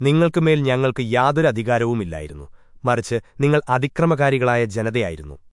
നിങ്ങൾക്കുമേൽ ഞങ്ങൾക്ക് യാതൊരു അധികാരവുമില്ലായിരുന്നു മറിച്ച് നിങ്ങൾ അതിക്രമകാരികളായ ജനതയായിരുന്നു.